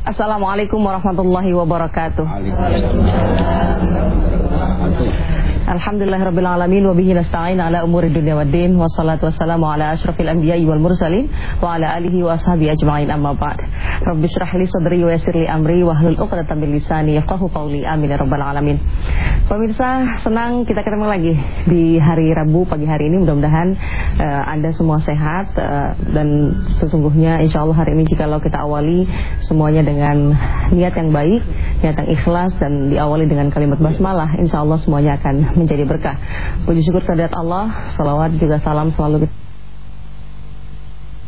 Assalamualaikum warahmatullahi wabarakatuh. Alhamdulillahirrabbilalamin Wabihi nasta'in ala umuri dunia wa din. Wassalatu wassalamu ala ashrafil anbiya'i wal mursalin Wa ala alihi wa ashabi ajma'in amma ba'd Rabbi syrahli sadri wa yasirli amri Wahlul uqratan min lisani Yafqahu amin ya rabbal alamin. Pemirsa senang kita ketemu lagi Di hari Rabu pagi hari ini. Mudah-mudahan uh, Anda semua sehat uh, Dan sesungguhnya insya Allah hari ini Jikalau kita awali semuanya dengan Niat yang baik Niat yang ikhlas Dan diawali dengan kalimat basmalah Insya Allah semuanya akan menjadi berkah. Puji syukur kehadirat Allah, salawat juga salam selalu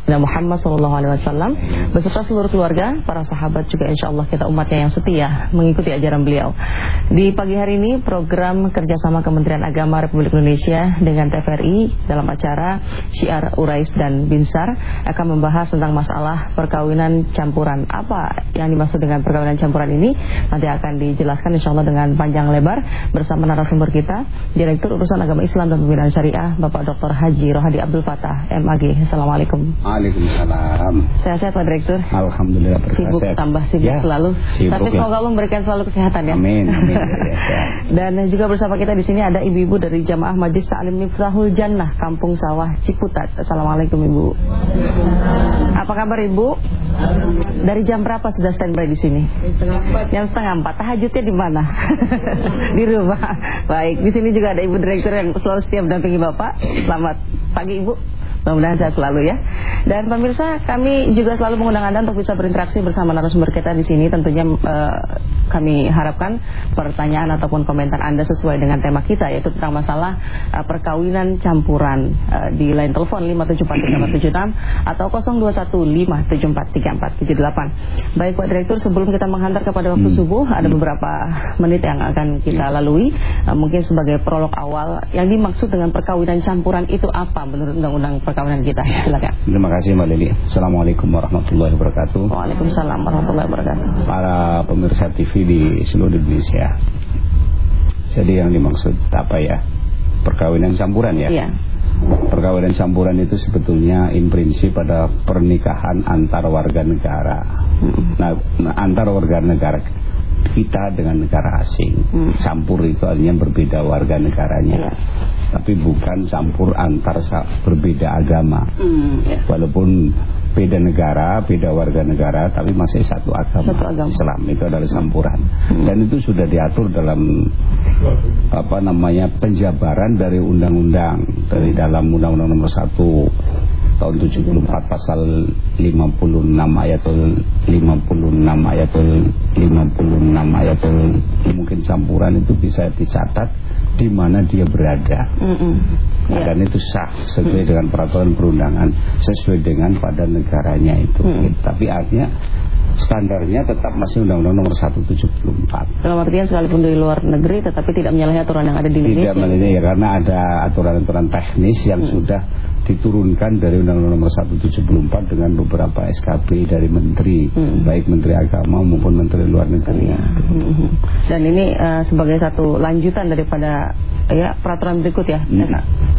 Nabi Muhammad SAW beserta seluruh keluarga, para sahabat juga insya Allah kita umatnya yang setia mengikuti ajaran beliau. Di pagi hari ini program kerjasama Kementerian Agama Republik Indonesia dengan TVRI dalam acara Syiar Urais dan Binsar akan membahas tentang masalah perkawinan campuran. Apa yang dimaksud dengan perkawinan campuran ini nanti akan dijelaskan insya Allah dengan panjang lebar bersama narasumber kita Direktur Urusan Agama Islam dan Pembinaan Syariah Bapak Dr. Haji Rohadi Abdul Fatah MAG. Assalamualaikum. Waalaikumsalam. Sehat-sehat Pak Direktur. Alhamdulillah Sibuk sehat. tambah sibuk ya, selalu. Sibuk, Tapi ya. semoga Allah memberikan selalu kesehatan ya. Amin. amin ya, sehat. Dan juga bersama kita di sini ada ibu-ibu dari Jamaah Majlis Ta'lim Miftahul Jannah Kampung Sawah Ciputat. Assalamualaikum Ibu. Apa kabar Ibu? Dari jam berapa sudah standby di sini? Jam setengah empat. Tahajudnya di mana? di rumah. Baik, di sini juga ada Ibu Direktur yang selalu setiap dampingi Bapak. Selamat pagi Ibu. Mudah-mudahan sehat selalu ya. Dan pemirsa, kami juga selalu mengundang Anda untuk bisa berinteraksi bersama narasumber kita di sini. Tentunya eh, kami harapkan pertanyaan ataupun komentar Anda sesuai dengan tema kita yaitu tentang masalah eh, perkawinan campuran Eh, di line telepon 5743476 atau 0215743478. Baik Pak Direktur, sebelum kita menghantar kepada waktu subuh, ada beberapa menit yang akan kita lalui. Eh, mungkin sebagai prolog awal, yang dimaksud dengan perkawinan campuran itu apa menurut undang-undang perkawinan kita? Silakan. Terima kasih Mbak Lili. Assalamualaikum warahmatullahi wabarakatuh. Waalaikumsalam warahmatullahi wabarakatuh. Para pemirsa TV di seluruh Indonesia. Jadi yang dimaksud apa ya? Perkawinan campuran ya? Iya. Perkawinan campuran itu sebetulnya in prinsip pada pernikahan antar warga negara. Nah, nah, antar warga negara kita dengan negara asing. Hmm. Campur itu artinya berbeda warga negaranya. Iya. Tapi bukan campur antar berbeda agama. Hmm, ya. Walaupun beda negara, beda warga negara, tapi masih satu agama. Satu agama. Hmm. Islam itu adalah campuran. Dan itu sudah diatur dalam apa namanya penjabaran dari undang-undang dari dalam Undang-Undang Nomor 1 tahun 74 pasal 56 ayat 56 ayat 56 ayat mungkin campuran itu bisa dicatat di mana dia berada. Mm-mm. Nah, Ya. Dan itu sah sesuai dengan peraturan perundangan sesuai dengan pada negaranya itu. Hmm. Tapi artinya standarnya tetap masih Undang-Undang Nomor 174. Dalam artian sekalipun di luar negeri tetapi tidak menyalahi aturan yang ada di Tidak Indonesia. melihat ya karena ada aturan-aturan teknis yang Hmm. sudah diturunkan dari Undang-Undang Nomor 174 dengan beberapa SKP dari menteri, Hmm. baik Menteri Agama maupun Menteri Luar Negeri. Iya. Mhm. Dan ini eh, sebagai satu lanjutan daripada ya peraturan berikut ya. Hmm.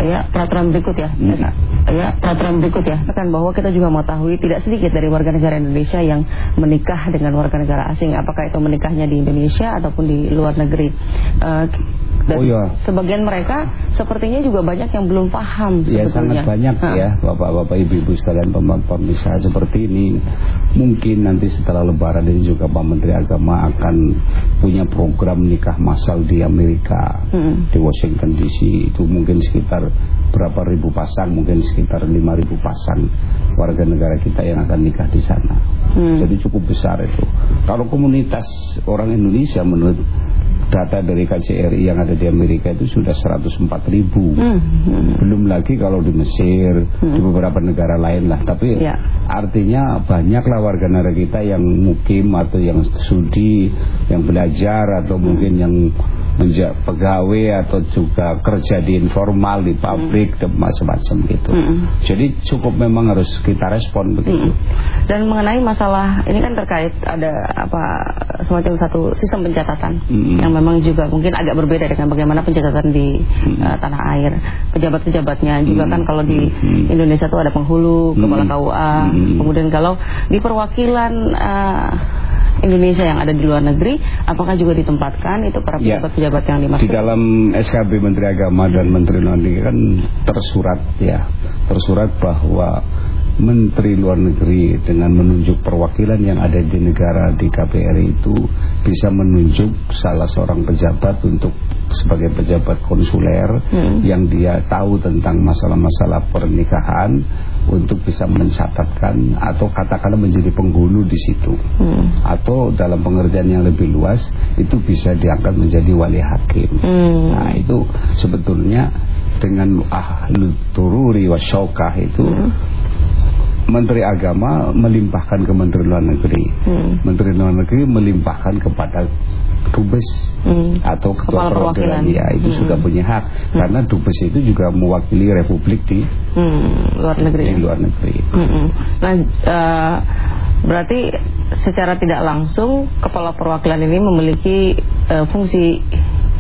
Ya, peraturan berikut ya. Hmm. Ya, peraturan berikut ya. Kan bahwa kita juga mengetahui tidak sedikit dari warga negara Indonesia yang menikah dengan warga negara asing, apakah itu menikahnya di Indonesia ataupun di luar negeri. Eh, dan Oh, iya. sebagian mereka sepertinya juga banyak yang belum paham Ya sebetulnya. sangat banyak Ha. ya Bapak-bapak ibu-ibu sekalian pemirsa seperti ini Mungkin nanti setelah lebaran ini juga Pak Menteri Agama akan punya program nikah massal di Amerika Hmm. Di Washington DC itu mungkin sekitar berapa ribu pasang Mungkin sekitar lima ribu pasang warga negara kita yang akan nikah di sana Hmm. Jadi cukup besar itu Kalau komunitas orang Indonesia menurut data dari KCRI yang ada di Amerika itu sudah 104 ribu Hmm. Hmm. belum lagi kalau di Mesir, di beberapa negara lain lah. Tapi Ya. artinya banyaklah warga negara kita yang mukim atau yang studi, yang belajar atau mungkin yang menjadi pegawai atau juga kerja di informal di pabrik dan macam-macam gitu. Mm-mm. Jadi cukup memang harus kita respon begitu. Mm. Dan mengenai masalah ini kan terkait ada apa semacam satu sistem pencatatan Mm. yang memang juga mungkin agak berbeda dengan bagaimana pencatatan di uh, tanah air. Pejabat-pejabatnya juga Mm. kan kalau di Mm. Indonesia tuh ada penghulu, kepala Mm. KUA, Mm. kemudian kalau di perwakilan uh, Indonesia yang ada di luar negeri, apakah juga ditempatkan itu para Ya. Pejabat-pejabat yang dimaksud? Di dalam SKB Menteri Agama dan Menteri Luar Negeri kan tersurat ya, tersurat bahwa Menteri Luar Negeri dengan menunjuk perwakilan yang ada di negara di KBRI itu bisa menunjuk salah seorang pejabat untuk sebagai pejabat konsuler Hmm. yang dia tahu tentang masalah-masalah pernikahan untuk bisa mencatatkan atau katakanlah menjadi penghulu di situ Hmm. atau dalam pengertian yang lebih luas itu bisa diangkat menjadi wali hakim. Hmm. Nah itu sebetulnya dengan ahlu tururi wa syaukah itu Menteri Agama melimpahkan ke Menteri Luar Negeri. Hmm. Menteri Luar Negeri melimpahkan kepada Dubes Hmm. atau ketua Kepala perwakilan ya itu Hmm. sudah punya hak karena Dubes itu juga mewakili Republik di, Hmm, luar negeri. di luar negeri. Mm-mm. Nah, eh, berarti secara tidak langsung kepala perwakilan ini memiliki eh, fungsi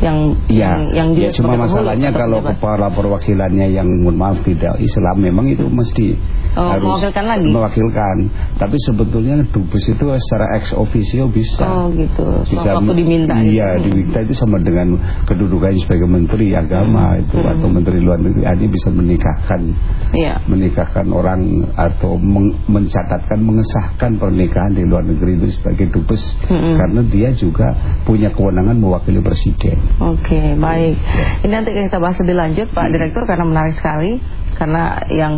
yang Ya, yang, yang ya cuma masalahnya kalau pejabat. kepala perwakilannya yang mohon maaf tidak Islam memang itu mesti Oh, harus mewakilkan lagi? mewakilkan. Tapi sebetulnya dubes itu secara ex officio bisa. Oh gitu. Bisa Waktu diminta. gitu. Iya, diminta itu sama dengan kedudukannya sebagai menteri agama itu Hmm. atau menteri luar negeri. Adi bisa menikahkan Iya. menikahkan orang atau meng- mencatatkan mengesahkan pernikahan di luar negeri itu sebagai dubes Mm-mm. karena dia juga punya kewenangan mewakili presiden. Oke, baik. Ini nanti kita bahas lebih lanjut Pak Direktur karena menarik sekali karena yang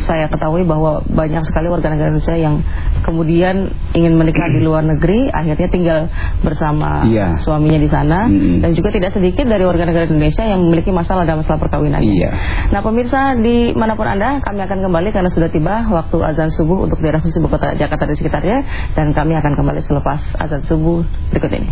saya ketahui bahwa banyak sekali warga negara Indonesia yang kemudian ingin menikah di luar negeri akhirnya tinggal bersama Iya. suaminya di sana Mm-mm. dan juga tidak sedikit dari warga negara Indonesia yang memiliki masalah dalam masalah perkawinan. Iya. Nah pemirsa di mana pun anda kami akan kembali karena sudah tiba waktu azan subuh untuk daerah khusus ibu kota Jakarta dan sekitarnya dan kami akan kembali selepas azan subuh berikut ini.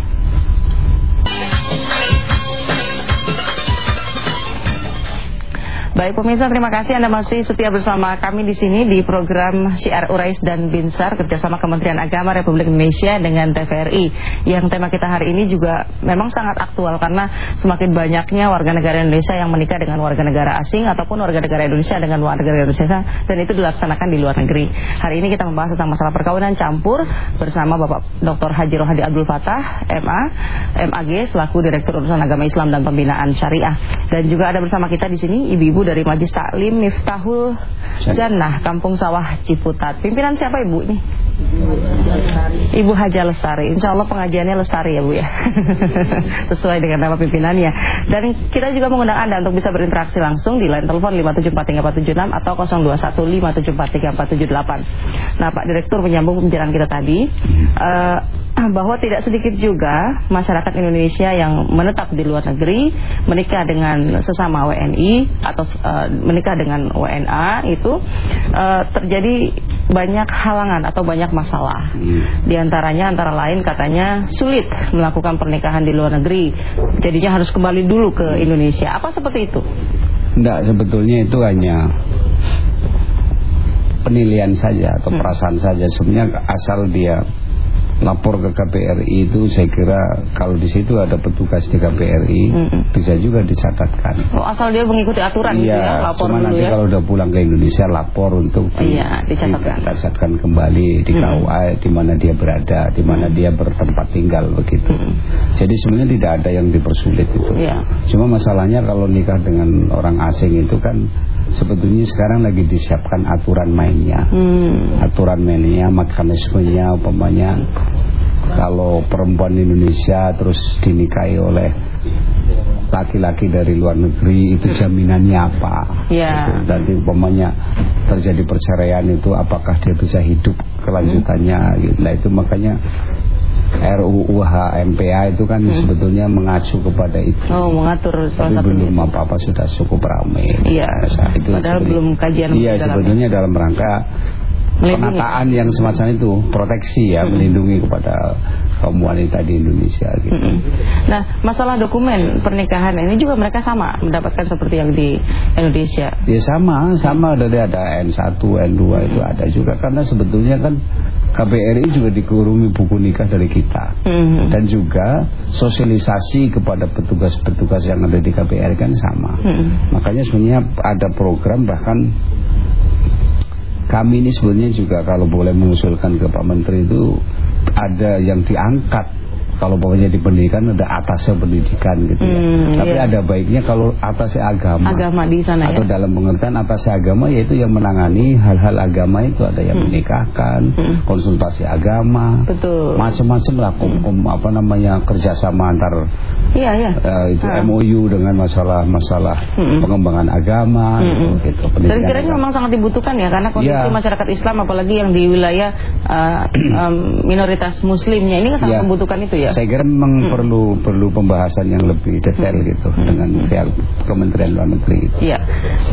Baik pemirsa, terima kasih Anda masih setia bersama kami di sini di program Syiar Urais dan Binsar kerjasama Kementerian Agama Republik Indonesia dengan TVRI. Yang tema kita hari ini juga memang sangat aktual karena semakin banyaknya warga negara Indonesia yang menikah dengan warga negara asing ataupun warga negara Indonesia dengan warga negara Indonesia dan itu dilaksanakan di luar negeri. Hari ini kita membahas tentang masalah perkawinan campur bersama Bapak Dr. Haji Rohadi Abdul Fatah, MA, MAG selaku Direktur Urusan Agama Islam dan Pembinaan Syariah. Dan juga ada bersama kita di sini ibu-ibu dari Majlis Taklim Miftahul Jannah Kampung Sawah Ciputat. Pimpinan siapa Ibu ini? Ibu Haja Lestari. Insya Allah pengajiannya Lestari ya Bu ya. Sesuai dengan nama pimpinannya. Dan kita juga mengundang Anda untuk bisa berinteraksi langsung di line telepon 5743476 atau 0215343478. Nah Pak Direktur menyambung pembicaraan kita tadi eh, bahwa tidak sedikit juga masyarakat Indonesia yang menetap di luar negeri menikah dengan sesama WNI atau eh, menikah dengan WNA itu eh, terjadi banyak halangan atau banyak masalah. Hmm. Di antaranya antara lain katanya sulit melakukan pernikahan di luar negeri. Jadinya harus kembali dulu ke Indonesia. Apa seperti itu? Enggak, sebetulnya itu hanya penilaian saja atau Hmm. perasaan saja. Sebenarnya asal dia lapor ke KPRI itu saya kira kalau di situ ada petugas di KPRI Mm-mm. bisa juga dicatatkan. Oh, asal dia mengikuti aturan gitu ya, Iya, lapor cuma dulu nanti ya. kalau udah pulang ke Indonesia lapor untuk di- Iya, dicatatkan. dicatatkan kembali di Mm. KUA di mana dia berada, di mana dia bertempat tinggal begitu. Mm. Jadi sebenarnya tidak ada yang dipersulit itu. Iya. Cuma masalahnya kalau nikah dengan orang asing itu kan sebetulnya sekarang lagi disiapkan aturan mainnya. Hmm. Aturan mainnya, mekanismenya, umpamanya kalau perempuan Indonesia terus dinikahi oleh laki-laki dari luar negeri itu jaminannya apa? Ya. Gitu. Dan umpamanya terjadi perceraian itu apakah dia bisa hidup kelanjutannya? Gitu. Nah itu makanya RUU HMPA itu kan sebetulnya mengacu kepada itu. Oh, mengatur salah Tapi belum apa-apa sudah cukup ramai. Iya. Nah, itu Padahal belum kajian Iya, sebetulnya dalam rangka. Penataan yang semacam itu, proteksi ya, melindungi kepada kaum wanita di Indonesia gitu. Nah, masalah dokumen pernikahan ini juga mereka sama mendapatkan seperti yang di Indonesia. Ya sama, sama dari ada N1, N2 itu ada juga karena sebetulnya kan KBRI juga dikurungi buku nikah dari kita. Dan juga sosialisasi kepada petugas-petugas yang ada di KBRI kan sama. Makanya sebenarnya ada program bahkan kami ini sebenarnya juga kalau boleh mengusulkan ke Pak Menteri itu ada yang diangkat kalau pokoknya di pendidikan ada atasnya pendidikan gitu ya. Hmm, Tapi iya. ada baiknya kalau atasnya agama. Agama di sana Atau ya? dalam pengertian atasnya agama yaitu yang menangani hal-hal agama itu ada yang hmm. menikahkan, hmm. konsultasi agama. Betul. Macam-macam lah kom, kom, apa namanya kerjasama antar Iya, iya. Uh, itu ha. MOU dengan masalah-masalah hmm. pengembangan agama hmm. gitu. Dan kiranya memang sangat dibutuhkan ya karena kondisi ya. masyarakat Islam apalagi yang di wilayah uh, um, minoritas muslimnya ini kan sangat ya. membutuhkan itu ya. Saya kira memang hmm. perlu perlu pembahasan yang lebih detail hmm. gitu hmm. dengan pihak Kementerian Luar Negeri. Gitu. Iya.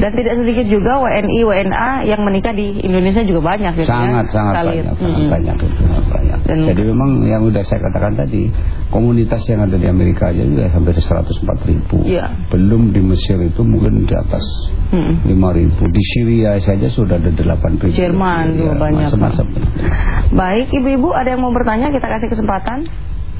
Dan tidak sedikit juga WNI WNA yang menikah di Indonesia juga banyak gitu sangat, ya. Sangat Kali. banyak, hmm. sangat banyak itu, banyak. Dan, Jadi memang yang sudah saya katakan tadi, komunitas yang ada di Amerika aja juga hampir 104 ribu. Iya. Belum di Mesir itu mungkin di atas hmm. 5 ribu. Di Syria saja sudah ada 8 ribu. Jerman juga ya, banyak. Masa -masa. Baik, ibu-ibu ada yang mau bertanya kita kasih kesempatan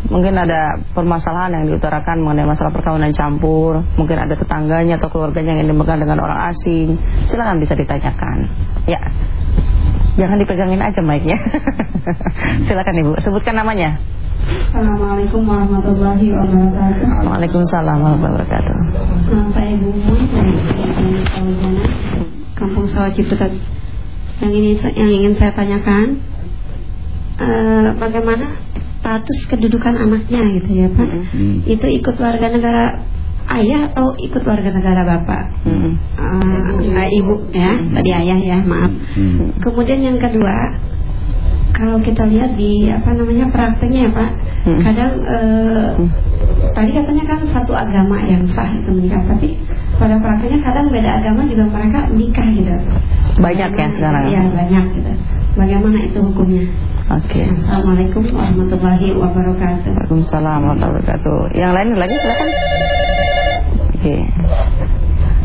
mungkin ada permasalahan yang diutarakan mengenai masalah perkawinan campur, mungkin ada tetangganya atau keluarganya yang dipegang dengan orang asing, silakan bisa ditanyakan. Ya, jangan dipegangin aja mic-nya. silakan ibu, sebutkan namanya. Assalamualaikum warahmatullahi wabarakatuh. Waalaikumsalam warahmatullahi wabarakatuh. Nama saya Ibu Mun Kampung Sawah Ciputat. Yang ini yang ingin saya tanyakan, uh, bagaimana status kedudukan anaknya gitu ya Pak. Hmm. Itu ikut warga negara ayah atau ikut warga negara bapak? Hmm. Uh, ibu ya, hmm. tadi ayah ya, maaf. Hmm. Kemudian yang kedua, kalau kita lihat di apa namanya prakteknya ya Pak, hmm. kadang uh, hmm. tadi katanya kan satu agama yang sah itu menikah, tapi pada prakteknya kadang beda agama juga mereka menikah gitu. Banyak ya sekarang. Iya banyak gitu. Bagaimana itu hukumnya? Oke. Okay. Assalamualaikum warahmatullahi wabarakatuh. Waalaikumsalam warahmatullahi wabarakatuh. Yang lain lagi silakan. Oke. Okay.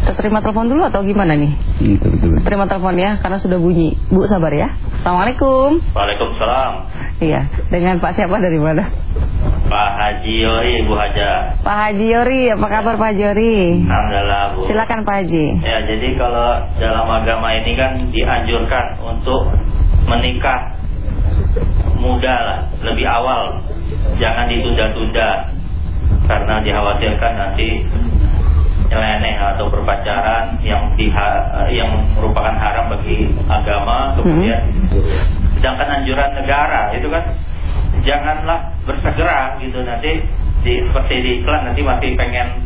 Kita terima telepon dulu atau gimana nih? Betul. Terima telepon ya karena sudah bunyi. Bu sabar ya. Assalamualaikum. Waalaikumsalam. Iya. Dengan Pak siapa dari mana? Pak Haji Yori, Bu Haja. Pak Haji Yori, apa kabar Pak Haji Yori? Alhamdulillah Bu. Silakan Pak Haji. Ya jadi kalau dalam agama ini kan dianjurkan untuk menikah muda lah, lebih awal. Jangan ditunda-tunda karena dikhawatirkan nanti nyeleneh atau berpacaran yang diha, yang merupakan haram bagi agama kemudian hmm. sedangkan anjuran negara itu kan janganlah bersegera gitu nanti di seperti di iklan nanti masih pengen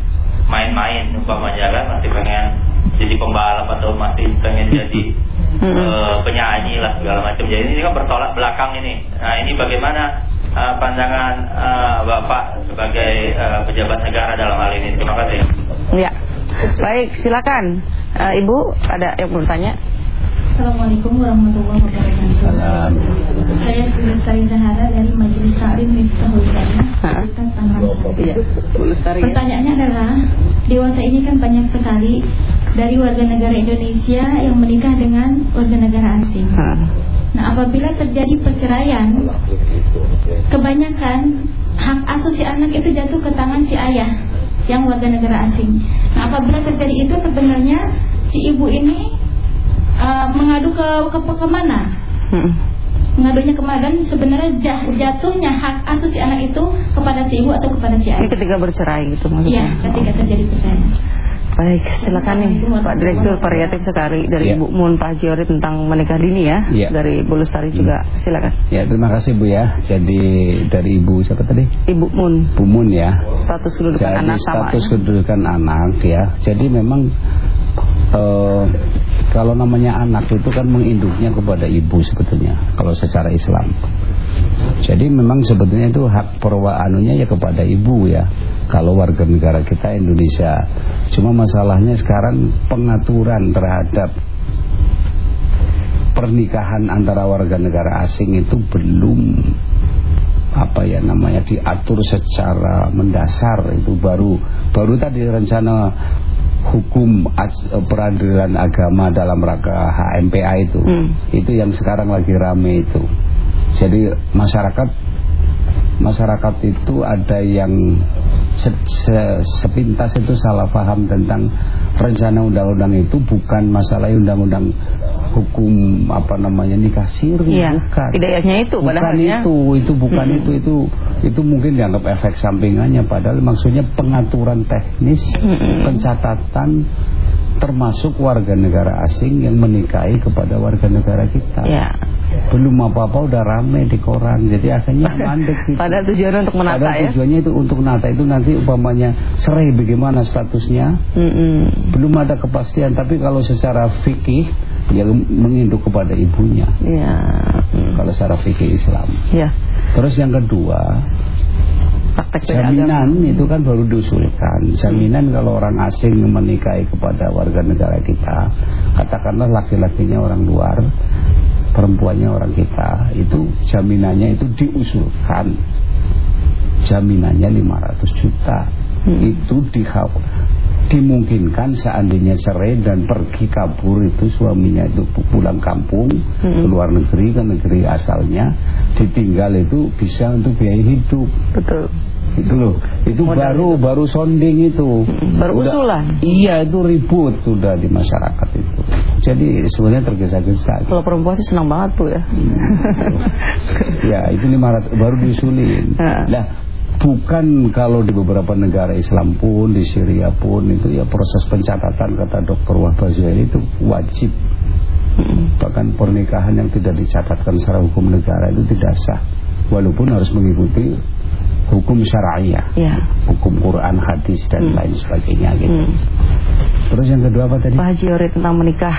main-main umpamanya kan masih pengen jadi pembalap atau masih pengen jadi hmm. uh, penyanyi lah segala macam. Jadi ini kan bertolak belakang ini. Nah ini bagaimana uh, pandangan uh, Bapak sebagai uh, pejabat negara dalam hal ini? Terima kasih. Ya, baik silakan uh, Ibu ada yang bertanya. Assalamualaikum warahmatullahi wabarakatuh. Saya Sulistari Zahara dari Majelis Taklim Miftahul Jannah, Tangerang. Iya, Pertanyaannya adalah, dewasa ini kan banyak sekali dari warga negara Indonesia yang menikah dengan warga negara asing. Nah, apabila terjadi perceraian, kebanyakan hak asuh si anak itu jatuh ke tangan si ayah yang warga negara asing. Nah, apabila terjadi itu sebenarnya si ibu ini uh, mengadu ke ke, ke mana? Hmm. Mengadunya ke mana dan sebenarnya jatuhnya hak asuh si anak itu kepada si ibu atau kepada si ayah. Ini ketika bercerai gitu maksudnya. Iya, ketika terjadi perceraian. Baik, silakan nih Pak Direktur variatif sekali dari ya. Bu Mun Pak Jiori tentang menikah dini ya, ya. dari Bu Lestari juga. Hmm. Silakan. Ya, terima kasih Bu ya. Jadi dari Ibu siapa tadi? Ibu Mun. Bu Mun ya. Status kedudukan Jadi, anak sama. Status ya. kedudukan anak ya. Jadi memang uh, kalau namanya anak itu kan menginduknya kepada ibu sebetulnya kalau secara Islam. Jadi memang sebetulnya itu hak perwaanunya ya kepada ibu ya. Kalau warga negara kita Indonesia. Cuma masalahnya sekarang pengaturan terhadap pernikahan antara warga negara asing itu belum apa ya namanya diatur secara mendasar itu baru baru tadi rencana hukum peradilan agama dalam rangka HMPA itu hmm. itu yang sekarang lagi rame itu jadi masyarakat masyarakat itu ada yang se, se, sepintas itu salah paham tentang rencana undang-undang itu bukan masalah undang-undang hukum apa namanya nikah siri Iya. bukan Tidak hanya itu, bukan padahal ya. itu itu bukan itu itu itu mungkin dianggap efek sampingannya padahal maksudnya pengaturan teknis pencatatan termasuk warga negara asing yang menikahi kepada warga negara kita Ya. Belum apa-apa udah rame di koran jadi akhirnya mandek gitu. Padahal tujuannya untuk menata Padahal ya. tujuannya itu untuk nata itu nanti umpamanya cerai bagaimana statusnya Mm-mm. belum ada kepastian tapi kalau secara fikih ya menginduk kepada ibunya Ya. Mm. kalau secara fikih Islam Ya. terus yang kedua Praktek jaminan itu kan baru diusulkan jaminan kalau orang asing menikahi kepada warga negara kita katakanlah laki-lakinya orang luar perempuannya orang kita itu jaminannya itu diusulkan. Jaminannya 500 juta. Itu diha- dimungkinkan seandainya cerai dan pergi kabur itu suaminya itu pu- pulang kampung ke luar negeri ke negeri asalnya ditinggal itu bisa untuk biaya hidup. Betul. Itu loh. Itu baru baru sonding itu. Baru Udah- usulan. iya itu ribut sudah di masyarakat itu. Jadi sebenarnya tergesa-gesa. Kalau perempuan sih senang banget tuh ya. ya itu 500 baru diusulin. Nah bukan kalau di beberapa negara Islam pun di Syria pun itu ya proses pencatatan kata Dr. Wahbah Zuhaili itu wajib. Bahkan pernikahan yang tidak dicatatkan secara hukum negara itu tidak sah. Walaupun harus mengikuti hukum syariah Ya. hukum Quran hadis dan lain sebagainya gitu. Hmm. terus yang kedua apa tadi? Pak Haji Ori tentang menikah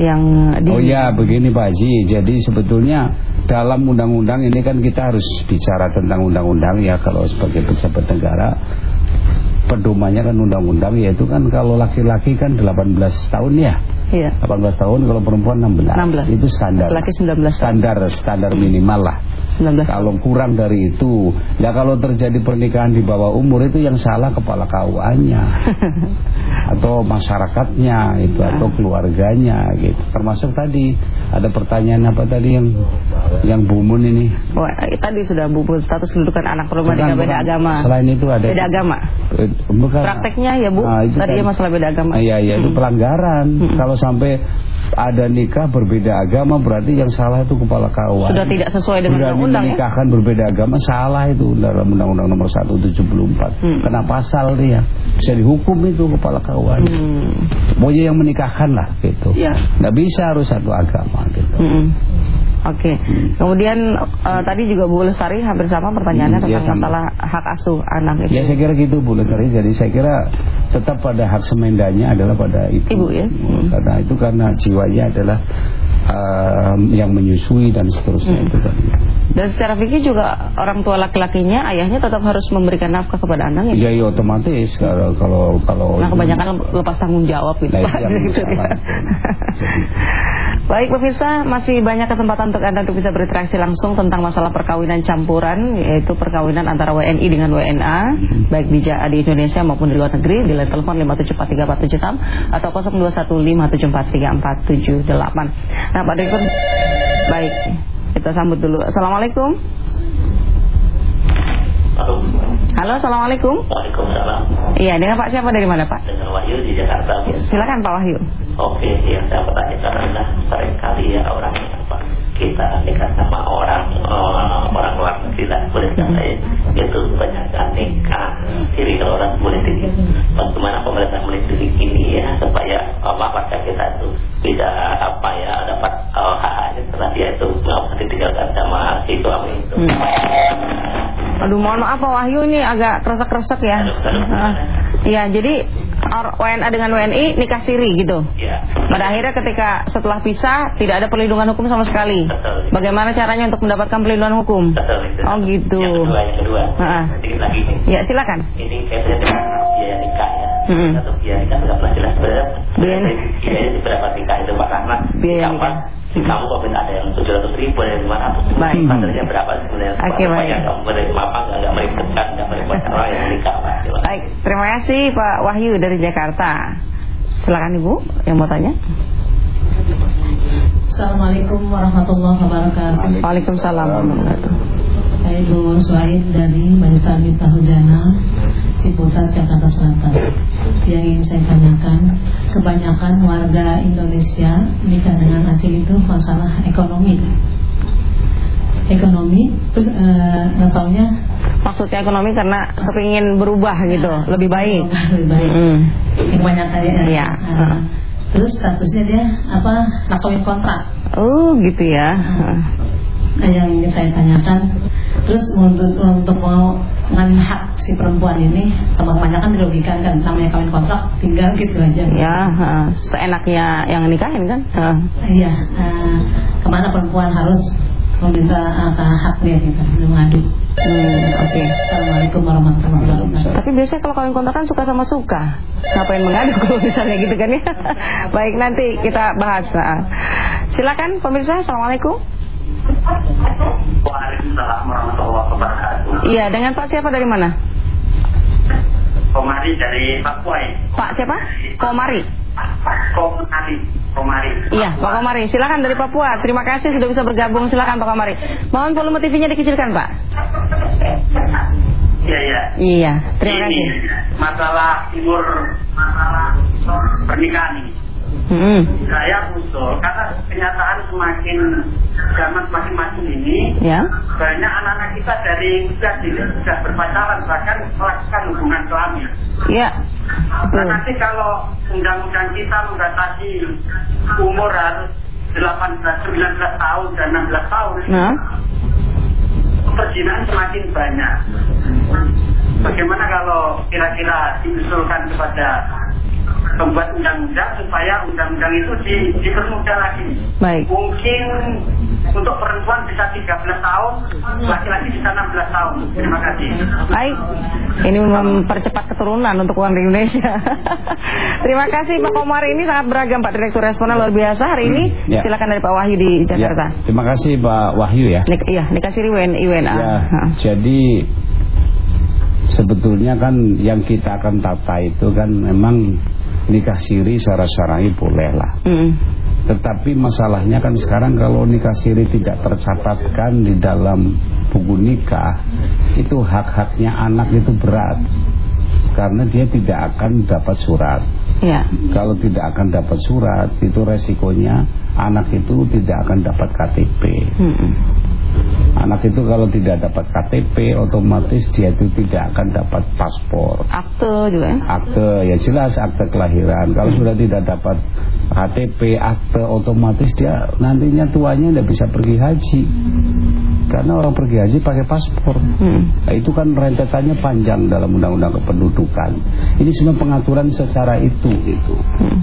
yang di Oh ya begini Pak Haji. Jadi sebetulnya dalam undang-undang ini kan kita harus bicara tentang undang-undang ya Kalau sebagai pejabat negara Pedomannya kan undang-undang yaitu kan kalau laki-laki kan 18 tahun ya Iya. 18 tahun kalau perempuan 16, 16. Itu standar Laki 19 tahun. Standar standar minimal lah 19 Kalau kurang dari itu Ya kalau terjadi pernikahan di bawah umur itu yang salah kepala KUA-nya Atau masyarakatnya itu Atau keluarganya gitu Termasuk tadi Ada pertanyaan apa tadi yang Yang bumun ini Wah, eh, tadi sudah bubur status kedudukan anak perempuan dengan beda agama. Selain itu ada Beda agama. Bukan Prakteknya ya Bu, Ah, itu tadi kan- ya masalah beda agama. Iya iya itu pelanggaran Kalau sampai ada nikah berbeda agama Berarti yang salah itu kepala KUA Sudah tidak sesuai dengan undang-undang ya. menikahkan berbeda agama salah itu dalam undang-undang nomor 174 Hmm. kena pasal dia bisa dihukum itu kepala kawan Hmm. pokoknya yang menikahkan lah gitu Iya. nggak bisa harus satu agama gitu Mm-mm. Oke. Kemudian eh, tadi juga Bu Lestari hampir sama pertanyaannya Hmm, iya, tentang sama. masalah hak asuh anak ya itu. saya kira gitu Bu Lestari jadi saya kira tetap pada hak semendanya adalah pada ibu, Ibu, ya. Hmm. karena itu karena jiwanya adalah eh, yang menyusui dan seterusnya Hmm. itu kan Dan secara fikih juga orang tua laki-lakinya ayahnya tetap harus memberikan nafkah kepada anaknya. ya, ya otomatis kalau kalau kalau Nah kebanyakan lepas tanggung jawab gitu. Nah, itu Pak. Gitu ya. Baik pemirsa, masih banyak kesempatan untuk Anda untuk bisa berinteraksi langsung tentang masalah perkawinan campuran Yaitu perkawinan antara WNI dengan WNA Baik di, di Indonesia maupun di luar negeri Di line telepon 5743476 Atau 0215743478 Nah Pak Direktur Baik, kita sambut dulu Assalamualaikum Halo. Halo, Assalamualaikum Waalaikumsalam. Iya, dengan Pak siapa dari mana Pak? Dengan Wahyu di Jakarta. Silakan Pak Wahyu Oke, yang saya bertanya karena sering kali ya orang apa kita nikah sama orang eh, orang luar negeri lah boleh kata ya itu kebanyakan nikah kalau orang boleh dikit. Bagaimana pemerintah melindungi ini ya supaya apa warga kita itu tidak apa ya dapat eh, hak-haknya setelah dia itu nggak ditinggalkan sama si suami itu. Aduh mohon maaf Pak Wahyu ini agak kresek-kresek ya. Iya jadi WNA dengan WNI nikah siri gitu Ya. Pada akhirnya ketika setelah pisah tidak ada perlindungan hukum sama sekali Betul. Bagaimana caranya untuk mendapatkan perlindungan hukum? Betul itu. Oh gitu Yang kedua, yang kedua. Lagi nih. Ya silakan ini dengan biaya nikah ya Mm-mm. atau biaya nikah pernah jelas berapa Biaya- biaya berapa nikah itu pak karena Biaya nikah. Kamu kok ada yang tujuh ratus ribu ada yang lima ratus Baik. Sebenarnya berapa sebenarnya Oke, Supaya baik. nggak apa nggak meribetkan orang yang nikah Pak. Terima kasih. Baik terima kasih Pak Wahyu dari Jakarta Silakan Ibu yang mau tanya Assalamualaikum warahmatullahi wabarakatuh. Waalaikumsalam warahmatullahi wabarakatuh. Ibu Suhaib dari Miftahul Jannah, Ciputat, Jakarta Selatan. Yang ingin saya tanyakan, kebanyakan warga Indonesia nikah dengan asing itu masalah ekonomi. Ekonomi, terus eh, nggak taunya Maksudnya ekonomi karena kepingin berubah gitu, lebih baik. lebih baik. Hmm. Yang kebanyakan ya. Iya. Eh, terus statusnya dia apa? Nak kawin kontrak. Oh gitu ya. Nah, yang ingin saya tanyakan terus untuk untuk mau hak si perempuan ini kebanyakan dirugikan kan namanya kawin kontrak tinggal gitu aja Ya, uh, seenaknya yang nikahin kan. Uh. iya eh, ke mana perempuan harus meminta uh, ke hak dia gitu mengadu Hmm, oke. Assalamualaikum warahmatullahi wabarakatuh Tapi biasanya kalau kawin kontrak kan suka sama suka. Ngapain mengadu kalau misalnya gitu kan ya. Baik nanti kita bahas. Nah. Silakan pemirsa. Assalamualaikum. Waalaikumsalam warahmatullahi wabarakatuh. Iya, dengan Pak siapa dari mana? Komari dari Papua. Pak siapa? Komari. Komari. Komari. Iya, Pak Komari. Silakan dari Papua. Terima kasih sudah bisa bergabung. Silakan Pak Komari. Mohon volume TV-nya dikecilkan, Pak. Iya, iya. Iya, terima Ini kasih. masalah timur masalah pernikahan ini. Hmm. Saya usul karena kenyataan semakin zaman semakin maju ini Ya. banyak anak-anak kita dari usia dini sudah berpacaran bahkan melakukan hubungan suami. Iya. Nah, nanti kalau undang-undang kita membatasi umur harus 18, 19 tahun dan 16 tahun, Nah. perjinaan semakin banyak. Bagaimana kalau kira-kira diusulkan kepada pembuat undang-undang supaya undang-undang itu di, dipermudah lagi. Baik. Mungkin untuk perempuan bisa 13 tahun, laki-laki bisa 16 tahun. Terima kasih. Baik, ini mempercepat keturunan untuk uang di Indonesia. Terima kasih Pak Komar ini sangat beragam Pak Direktur Responden luar biasa hari ini. Hmm, ya. Silakan dari Pak Wahyu di Jakarta. Ya, terima kasih Pak Wahyu ya. Nik iya, nikah siri WNI WNA. Ya, Ha. jadi sebetulnya kan yang kita akan tata itu kan memang nikah siri secara syar'i boleh lah. Mm. Tetapi masalahnya kan sekarang kalau nikah siri tidak tercatatkan di dalam buku nikah, itu hak-haknya anak itu berat. Karena dia tidak akan dapat surat. Ya. Kalau tidak akan dapat surat, itu resikonya anak itu tidak akan dapat KTP. Mm-mm. Anak itu kalau tidak dapat KTP, otomatis dia itu tidak akan dapat paspor. Akte juga ya. Akte, ya jelas akte kelahiran. Kalau sudah tidak dapat KTP, akte, otomatis dia nantinya tuanya tidak bisa pergi haji. Karena orang pergi haji pakai paspor. Mm. Nah, itu kan rentetannya panjang dalam undang-undang kependudukan. Ini semua pengaturan secara itu gitu. Mm.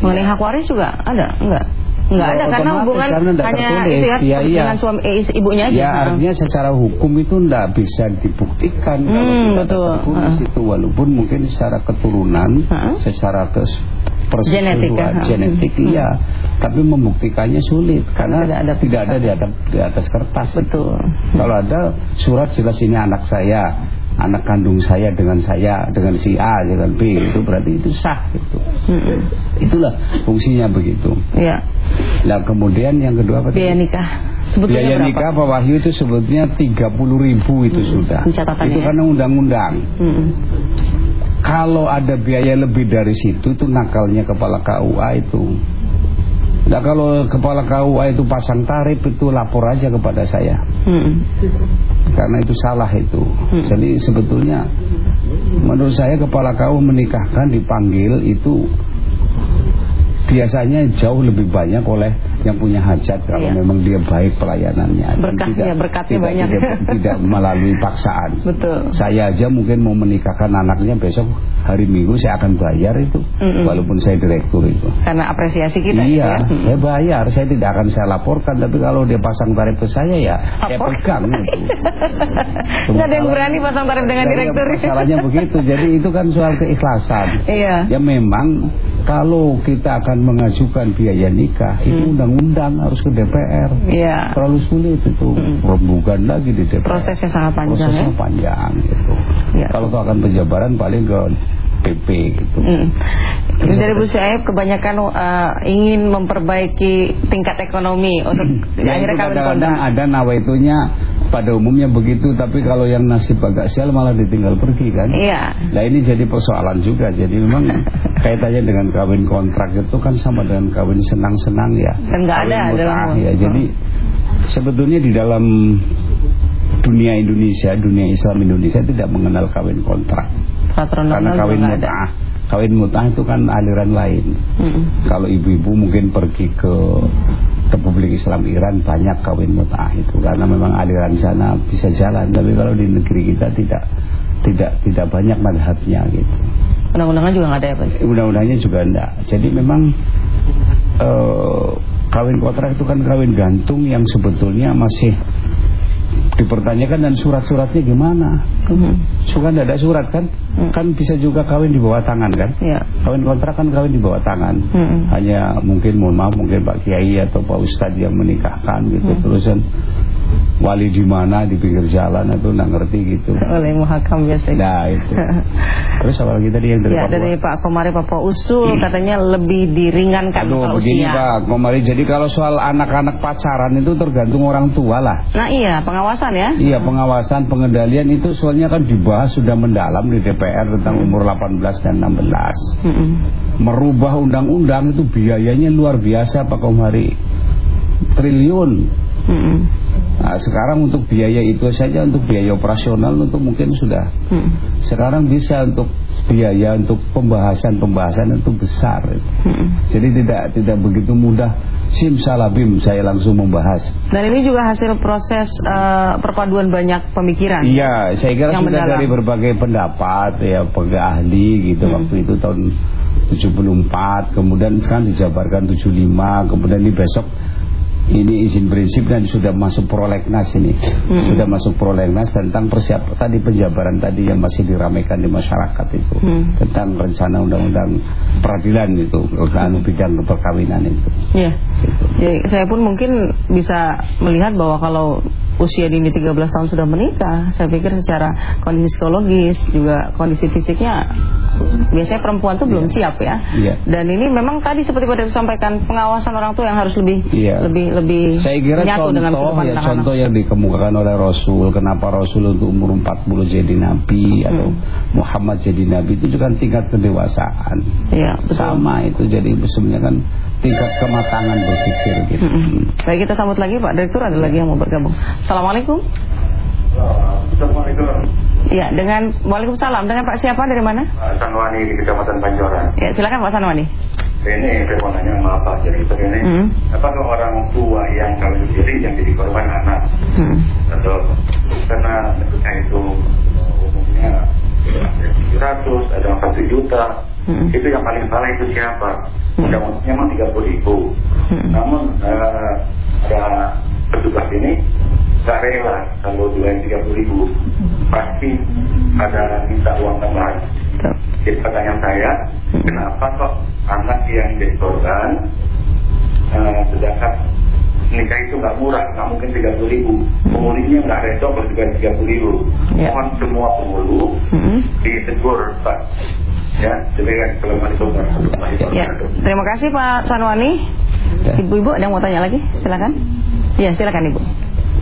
Mengenai hak waris juga ada? Enggak. Enggak ada karena hubungan karena hanya tertulis. itu ya, Ya, iya. dengan suami eh, ibunya aja. Ya Ha. artinya secara hukum itu tidak bisa dibuktikan kalau Hmm, tidak betul. tertulis Ha. itu walaupun mungkin secara keturunan, Ha. secara kes Genetik, genetik Hmm. iya, tapi membuktikannya sulit karena Tidak ada tidak ada di atas, di atas kertas. Betul. Kalau ada surat jelas ini anak saya, anak kandung saya dengan saya, dengan si A, dengan B, itu berarti itu sah gitu. Itulah fungsinya begitu. Iya. Nah kemudian yang kedua apa? Biaya nikah. Sebetulnya Biaya berapa? nikah Pak Wahyu itu sebetulnya 30 ribu itu sudah. pencatatannya Itu ya. karena undang-undang. Kalau ada biaya lebih dari situ itu nakalnya kepala KUA itu. Nah kalau kepala KUA itu pasang tarif itu lapor aja kepada saya. Mm-mm. Karena itu salah itu. Jadi sebetulnya menurut saya kepala KUA menikahkan dipanggil itu biasanya jauh lebih banyak oleh yang punya hajat kalau Iya. memang dia baik pelayanannya Dan Berkahnya, berkatnya tidak, banyak. tidak, tidak melalui paksaan Betul. saya aja mungkin mau menikahkan anaknya besok hari minggu saya akan bayar itu Mm-mm. walaupun saya direktur itu Karena apresiasi kita gitu iya ya. Mm. saya bayar saya tidak akan saya laporkan tapi kalau dia pasang tarif ke saya ya saya Lapor. pegang itu Nggak ada yang berani pasang tarif dengan Ya, direktur. masalahnya begitu jadi itu kan soal keikhlasan Iya. Ya memang kalau kita akan mengajukan biaya nikah itu undang-undang harus ke DPR. Hmm. Iya. Terlalu sulit itu rembukan lagi di DPR. Prosesnya sangat panjang Prosesnya ya. panjang gitu. Iya. Kalau itu akan penjabaran paling ke PP gitu. Mm. Ini dari Bu Syaib kebanyakan uh, ingin memperbaiki tingkat ekonomi untuk Ya, akhirnya kawin kadang-kadang ada nawaitunya pada umumnya begitu tapi kalau yang nasib agak sial malah ditinggal pergi kan? Iya. nah ini jadi persoalan juga. Jadi memang kaitannya dengan kawin kontrak itu kan sama dengan kawin senang-senang ya. Dan nggak ada dalam- ya. Jadi sebetulnya di dalam dunia Indonesia dunia Islam Indonesia tidak mengenal kawin kontrak Peraturan karena kawin mut'ah. Kawin mut'ah itu kan aliran lain. Mm-mm. kalau ibu-ibu mungkin pergi ke Republik Islam Iran banyak kawin mut'ah itu. Karena memang aliran sana bisa jalan. Tapi kalau di negeri kita tidak tidak tidak banyak madhabnya gitu. Undang-undangnya juga nggak ada ya Pak? undang-undangnya juga enggak jadi memang eh, kawin kontrak itu kan kawin gantung yang sebetulnya masih dipertanyakan dan surat-suratnya gimana Mhm. suka tidak ada surat kan Hmm. kan bisa juga kawin di bawah tangan kan Iya. kawin kontrak kan kawin di bawah tangan Mm-mm. hanya mungkin mohon maaf mungkin Pak Kiai atau Pak Ustadz yang menikahkan gitu Hmm. terus kan wali di mana di pinggir jalan itu nggak ngerti gitu Oleh muhakam biasa. nah itu terus apa lagi tadi yang dari Ya Papua dari Pak Komari Papua Usul katanya lebih diringankan Aduh kalau begini usia. Pak Komari jadi kalau soal anak-anak pacaran itu tergantung orang tua lah Nah iya pengawasan ya. Iya pengawasan pengendalian itu soalnya kan dibahas sudah mendalam di DPR tentang umur 18 dan 16 Mm-mm. merubah undang-undang itu biayanya luar biasa Pak Komari triliun. Nah, sekarang untuk biaya itu saja untuk biaya operasional untuk mungkin sudah Mm-mm. sekarang bisa untuk biaya untuk pembahasan-pembahasan itu besar Mm-mm. jadi tidak tidak begitu mudah simsalabim saya langsung membahas Dan ini juga hasil proses eh, perpaduan banyak pemikiran. Iya, saya kira sudah mendalam. dari berbagai pendapat ya, pegang ahli gitu Hmm. waktu itu tahun 74, kemudian sekarang dijabarkan 75, kemudian ini besok ini izin prinsip dan sudah masuk prolegnas ini. Hmm. Sudah masuk prolegnas tentang persiap tadi penjabaran tadi yang masih diramaikan di masyarakat itu. Hmm. Tentang rencana undang-undang peradilan itu, undang bidang perkawinan itu. Iya. Jadi saya pun mungkin bisa melihat bahwa kalau usia dini 13 tahun sudah menikah, saya pikir secara kondisi psikologis juga kondisi fisiknya biasanya perempuan tuh belum siap ya. Iya. Dan ini memang tadi seperti pada disampaikan pengawasan orang tua yang harus lebih Iya. lebih lebih Saya kira nyatu contoh dengan kehidupan ya contoh yang dikemukakan oleh Rasul kenapa Rasul untuk umur 40 jadi nabi atau Hmm. Muhammad jadi nabi itu juga tingkat kedewasaan. Iya, betul. Sama itu jadi sebenarnya kan tingkat kematangan berpikir gitu. Mm-mm. Baik kita sambut lagi Pak Direktur ada lagi yang mau bergabung. Assalamualaikum. Assalamualaikum. Iya dengan Waalaikumsalam dengan Pak siapa dari mana? Pak Sanwani di Kecamatan Pancoran. Ya silakan Pak Sanwani. Ini saya mau nanya maaf Pak jadi begini. Hmm. Hmm. Itu yang paling salah itu siapa? Hmm. Undang-undangnya memang 30 ribu. Hmm. Namun eh, ada petugas ini nggak rela kalau jualan 30 ribu. Pasti ada minta uang tambahan. Jadi pertanyaan saya, Hmm. kenapa kok anak yang jadi korban eh, sedangkan nikah itu nggak murah, nggak mungkin 30 ribu. Penghulunya nggak redo kalau juga 30 ribu. Ya. Mohon semua penghulu Hmm. ditegur, Pak. Ya, demikian. Assalamualaikum warahmatullahi Ya, terima kasih Pak Sanwani. Ya. Ibu-ibu ada yang mau tanya lagi? Silakan. Ya, silakan Ibu.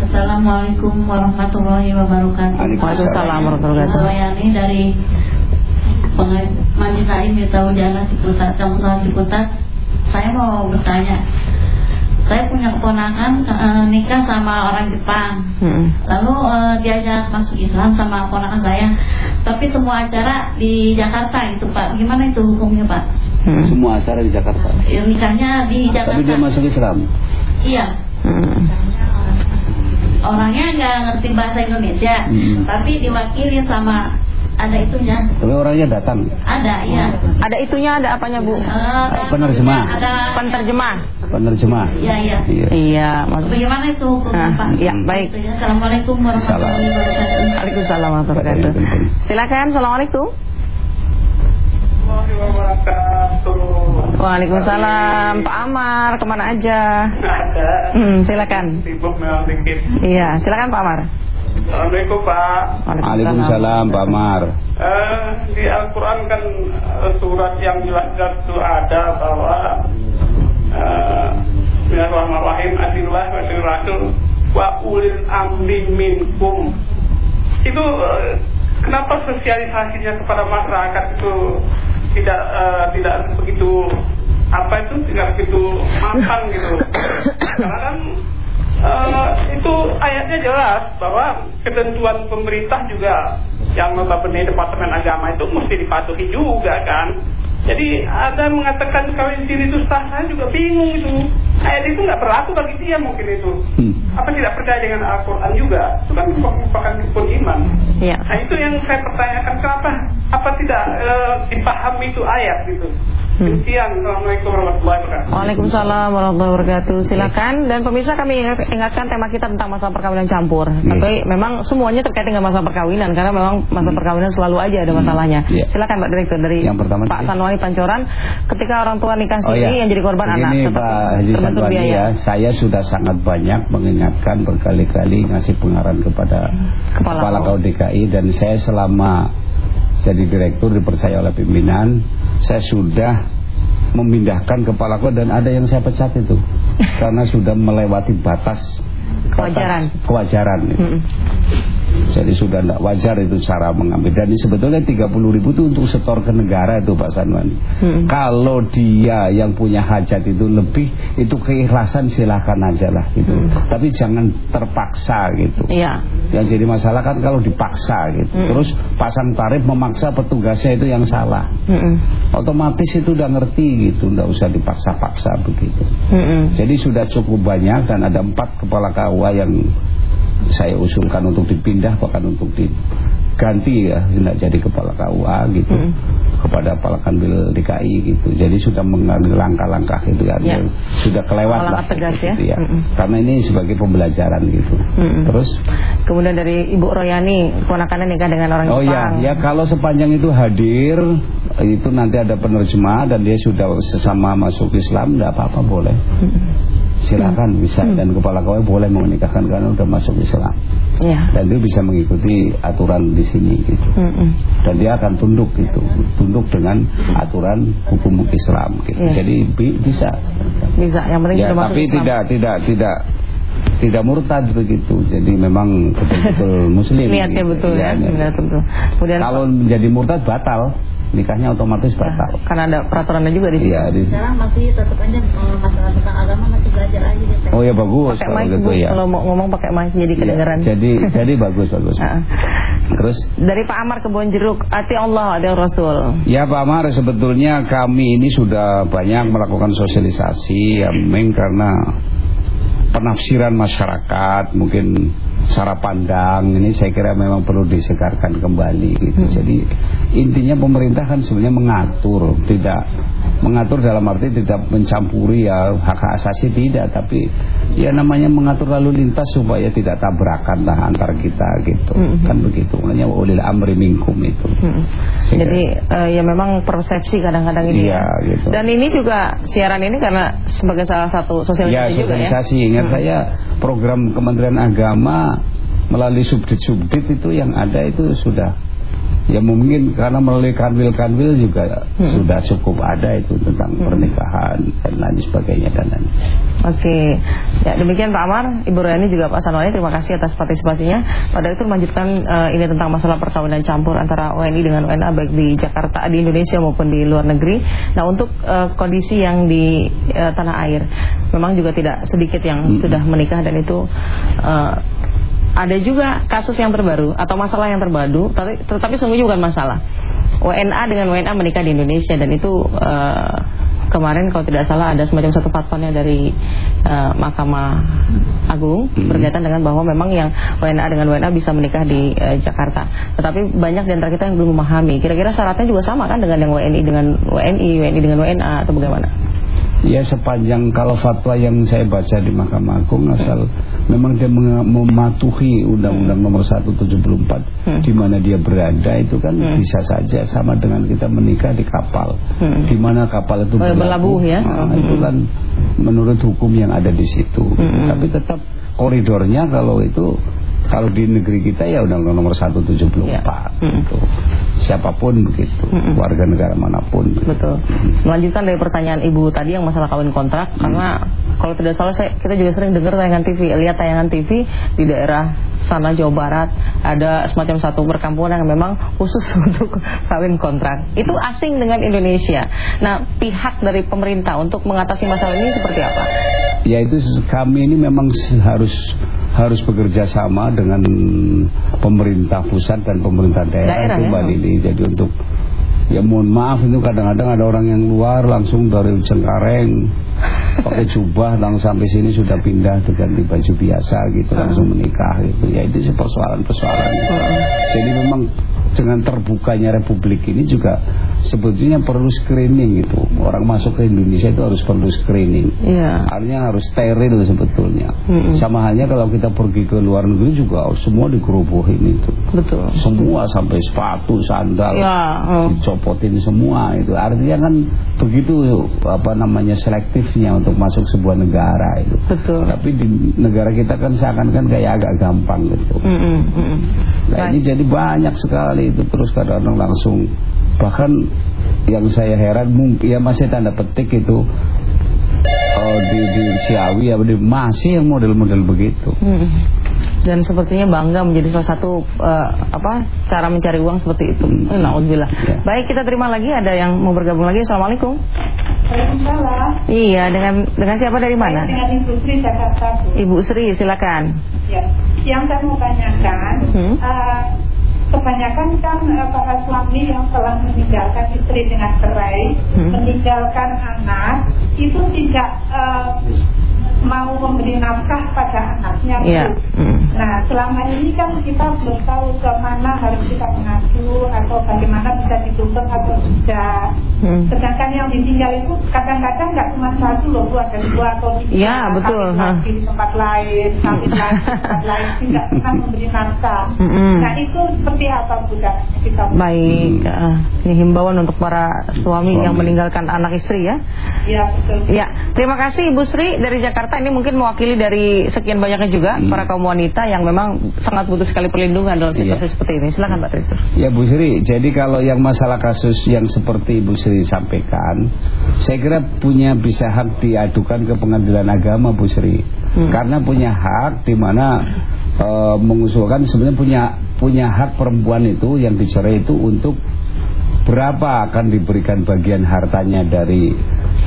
Assalamualaikum warahmatullahi wabarakatuh. Waalaikumsalam warahmatullahi wabarakatuh. Mayani dari Majelis Taklim Mirta Ujana Ciputat, Campusan Ciputat. Saya mau bertanya. Saya punya keponakan eh, nikah sama orang Jepang. Hmm. Lalu eh, diajak masuk Islam sama keponakan saya. Tapi semua acara di Jakarta itu Pak. Gimana itu hukumnya Pak? Hmm. Semua acara di Jakarta. Ya, nikahnya di Jakarta. Tapi dia masuk Islam. Iya. Hmm. Orangnya nggak ngerti bahasa Indonesia, Hmm. tapi diwakili sama ada itunya. Tapi orangnya datang. Ada, iya. Ada itunya ada apanya Bu? Eh, Penerjemah. Ada Penterjemah. Penerjemah. Iya, iya. Iya. Iya, maksud Bagaimana itu hukumnya, Ah, Pak? iya, baik. Itu ya. Assalamualaikum warahmatullahi wabarakatuh. Waalaikumsalam warahmatullahi wabarakatuh. Silakan. Assalamualaikum. Waalaikumsalam. Pak Amar, ke mana aja? Ada. Hmm, silakan. Sibuk memang dikit. Iya, silakan Pak Amar. Assalamualaikum Pak. Waalaikumsalam Pak Mar. Eh, di Al-Quran kan eh, surat yang jelas-jelas itu ada bahwa eh, Bismillahirrahmanirrahim Asilullah wa asil Rasul wa ulil amri minkum. Itu eh, kenapa sosialisasinya kepada masyarakat itu tidak eh, tidak begitu apa itu tidak begitu matang gitu. Karena kan eh, itu ayatnya jelas bahwa ketentuan pemerintah juga yang notabene Departemen Agama itu mesti dipatuhi juga kan. Jadi ada mengatakan kawin siri itu sah, saya juga bingung itu. Ayat itu nggak berlaku bagi dia mungkin itu. Hmm. Apa tidak percaya dengan Al-Quran juga? Itu kan merupakan rukun iman. Ya. Nah itu yang saya pertanyakan kenapa? Apa tidak eh, dipahami itu ayat gitu? Hmm. Assalamualaikum warahmatullahi wabarakatuh. Waalaikumsalam warahmatullahi wabarakatuh. Silakan dan pemirsa kami ingatkan tema kita tentang masalah perkawinan campur. Tapi memang semuanya terkait dengan masalah perkawinan karena memang masalah perkawinan selalu aja ada masalahnya. Iya. Silakan Pak Direktur dari Yang pertama Pak. Sanwani Pancoran ketika orang tua nikah Oh siri ya, yang jadi korban anak Begini tetap Pak Haji Sadwani biaya. ya, saya sudah sangat banyak mengingatkan berkali-kali ngasih pengarahan kepada Kepala. KU DKI dan saya selama jadi direktur dipercaya oleh pimpinan, saya sudah memindahkan kepala KU dan ada yang saya pecat itu karena sudah melewati batas Kewajaran. batas kewajaran. Mm-mm. Jadi sudah tidak wajar itu cara mengambil Dan ini sebetulnya 30 ribu itu untuk setor ke negara itu Pak Sanwani Hmm. Kalau dia yang punya hajat itu lebih Itu keikhlasan silahkan aja lah gitu Tapi jangan terpaksa gitu Iya. Yang jadi masalah kan kalau dipaksa gitu Hmm. Terus pasang tarif memaksa petugasnya itu yang salah Mm-mm. Otomatis itu udah ngerti gitu Nggak usah dipaksa-paksa begitu Mm-mm. jadi sudah cukup banyak dan ada empat kepala KUA yang saya usulkan untuk dipindah bahkan untuk diganti ya tidak jadi kepala KUA gitu Mm. kepada kepala kanwil DKI gitu. Jadi sudah mengambil langkah-langkah itu ya, Ya. sudah kelewat lah. Tegas ya. gitu Mm-mm. Karena ini sebagai pembelajaran gitu. Mm-mm. Terus Kemudian dari Ibu Royani, ponakannya nikah dengan orang Oh Jepang. ya, ya kalau sepanjang itu hadir itu nanti ada penerjemah dan dia sudah sesama masuk Islam, tidak apa-apa boleh. Silakan bisa dan kepala KUA boleh menikahkan karena sudah masuk Islam. Ya. Dan dia bisa mengikuti aturan di sini gitu. Mm-mm. Dan dia akan tunduk gitu, tunduk dengan aturan hukum Islam gitu. Iya. Jadi bi- bisa. Bisa, yang penting Ya, tapi Islam. tidak tidak tidak tidak murtad begitu. Jadi memang betul-betul muslim. Niatnya gitu. betul ya, benar betul. Kemudian Kalau menjadi murtad batal, nikahnya otomatis batal. karena ada peraturannya juga di sini. Iya, di- Sekarang masih tetap aja masalah tentang agama masih belajar aja deh. Oh ya bagus Pakai kalau mic gitu Bu, ya. kalau mau ngomong pakai mic jadi Iya, kedengeran. Jadi jadi bagus bagus. Ah. Terus Dari Pak Amar Kebon Jeruk, hati Allah ada Rasul. Ya Pak Amar sebetulnya kami ini sudah banyak melakukan sosialisasi ya memang karena penafsiran masyarakat mungkin cara pandang ini saya kira memang perlu disegarkan kembali gitu. Jadi intinya pemerintah kan sebenarnya mengatur, tidak mengatur dalam arti tidak mencampuri ya hak hak asasi tidak, tapi ya namanya mengatur lalu lintas supaya tidak tabrakan lah antar kita gitu. Mhm. Kan begitu. Makanya ulil amri minkum itu. Mm. Sehingga- Jadi eh, ya memang persepsi kadang-kadang ini. Iya, ya. gitu. Dan ini juga siaran ini karena sebagai salah satu sosialisasi Ya juga ya. sosialisasi Ingat saya program Kementerian Agama Melalui subdit-subdit itu yang ada itu sudah Ya mungkin karena melalui kanwil-kanwil juga Hmm. sudah cukup ada itu tentang pernikahan dan lain sebagainya dan lain. Oke, ya demikian Pak Amar, Ibu Royani juga Pak Sanwani terima kasih atas partisipasinya. Pada itu melanjutkan eh, ini tentang masalah perkawinan campur antara WNI dengan WNA baik di Jakarta, di Indonesia maupun di luar negeri. Nah untuk eh, kondisi yang di eh, tanah air, memang juga tidak sedikit yang sudah menikah dan itu eh, ada juga kasus yang terbaru atau masalah yang terbaru, tapi tetapi sungguhnya bukan masalah. WNA dengan WNA menikah di Indonesia dan itu eh, kemarin kalau tidak salah ada semacam satu fatwanya dari eh, Mahkamah Agung berkaitan dengan bahwa memang yang WNA dengan WNA bisa menikah di eh, Jakarta. Tetapi banyak di antara kita yang belum memahami. Kira-kira syaratnya juga sama kan dengan yang WNI dengan WNI, WNI dengan WNA atau bagaimana? Ya sepanjang kalau fatwa yang saya baca di Mahkamah Agung asal memang dia mematuhi Undang-Undang Nomor 174 Hmm. di mana dia berada itu kan Hmm. bisa saja sama dengan kita menikah di kapal. Hmm. Di mana kapal itu berlabuh ya. Nah, Hmm. itu kan menurut hukum yang ada di situ. Hmm. Tapi tetap koridornya kalau itu kalau di negeri kita ya Undang-Undang Nomor 174 Ya. Gitu. siapa pun begitu, Mm-mm. warga negara mana pun. Betul. Melanjutkan dari pertanyaan Ibu tadi yang masalah kawin kontrak karena kalau tidak salah saya kita juga sering dengar tayangan TV, lihat tayangan TV di daerah sana Jawa Barat ada semacam satu perkampungan yang memang khusus untuk kawin kontrak. Itu asing dengan Indonesia. Nah, pihak dari pemerintah untuk mengatasi masalah ini seperti apa? Ya itu kami ini memang harus harus bekerja sama dengan pemerintah pusat dan pemerintah daerah, Daerah, itu ya. Mbak Lili. Jadi untuk ya mohon maaf itu kadang-kadang ada orang yang luar langsung dari Cengkareng pakai jubah langsung sampai sini sudah pindah tuh ganti baju biasa gitu langsung menikah gitu. Ya itu sih persoalan-persoalan. Jadi memang dengan terbukanya republik ini juga sebetulnya perlu screening gitu. Orang masuk ke Indonesia itu harus perlu screening. Iya. Artinya harus steril sebetulnya. Mm-mm. Sama halnya kalau kita pergi ke luar negeri juga semua dikerubuhin itu. Betul. Semua sampai sepatu, sandal, Ya, oh. dicopotin semua itu. Artinya kan begitu apa namanya selektifnya untuk masuk sebuah negara itu. Betul. Tapi di negara kita kan seakan-akan kayak agak gampang gitu. Mm-mm, mm-mm. Nah ini jadi banyak sekali itu terus kadang-kadang langsung bahkan yang saya heran mungkin ya masih tanda petik itu oh, di di Ciawi ya di- masih yang model-model begitu. Mm. Dan sepertinya bangga menjadi salah satu eh, apa cara mencari uang seperti itu. Hmm. Eh, Nauzubillah. Ya. Baik, kita terima lagi ada yang mau bergabung lagi. Assalamualaikum. Waalaikumsalam. Iya, dengan dengan siapa dari mana? Dengan Ibu Sri Jakarta, Bu. Ibu Sri, silakan. Ya. Yang saya mau tanyakan, Hmm. eh, kebanyakan kan eh, para suami yang telah meninggalkan istri dengan cerai, Hmm. meninggalkan anak, itu tidak eh, mau memberi nafkah pada anaknya. Bu. Iya. Hmm. Nah, selama ini kan kita belum tahu ke mana harus kita mengadu atau bagaimana bisa ditutup atau tidak. Hmm. Sedangkan yang ditinggal itu kadang-kadang nggak cuma satu loh, Bu, ada dua atau tiga. Ya, betul, lagi di tempat lain, lagi di tempat lain, tidak pernah memberi nafkah. Mm-mm. Nah, itu seperti apa, Bu? dan Kita Baik, eh, ini himbauan untuk para suami, Suami. yang meninggalkan anak istri ya. Ya, betul. Ya, terima kasih Ibu Sri dari Jakarta. Ini mungkin mewakili dari sekian banyaknya juga Hmm. para kaum wanita yang memang sangat butuh sekali perlindungan dalam situasi Iya. seperti ini. Silakan Pak Tristur. Ya Bu Sri, jadi kalau yang masalah kasus yang seperti Bu Sri sampaikan, saya kira punya bisa hak diadukan ke pengadilan agama Bu Sri. Hmm. Karena punya hak di mana eh, mengusulkan sebenarnya punya punya hak perempuan itu yang dicerai itu untuk berapa akan diberikan bagian hartanya dari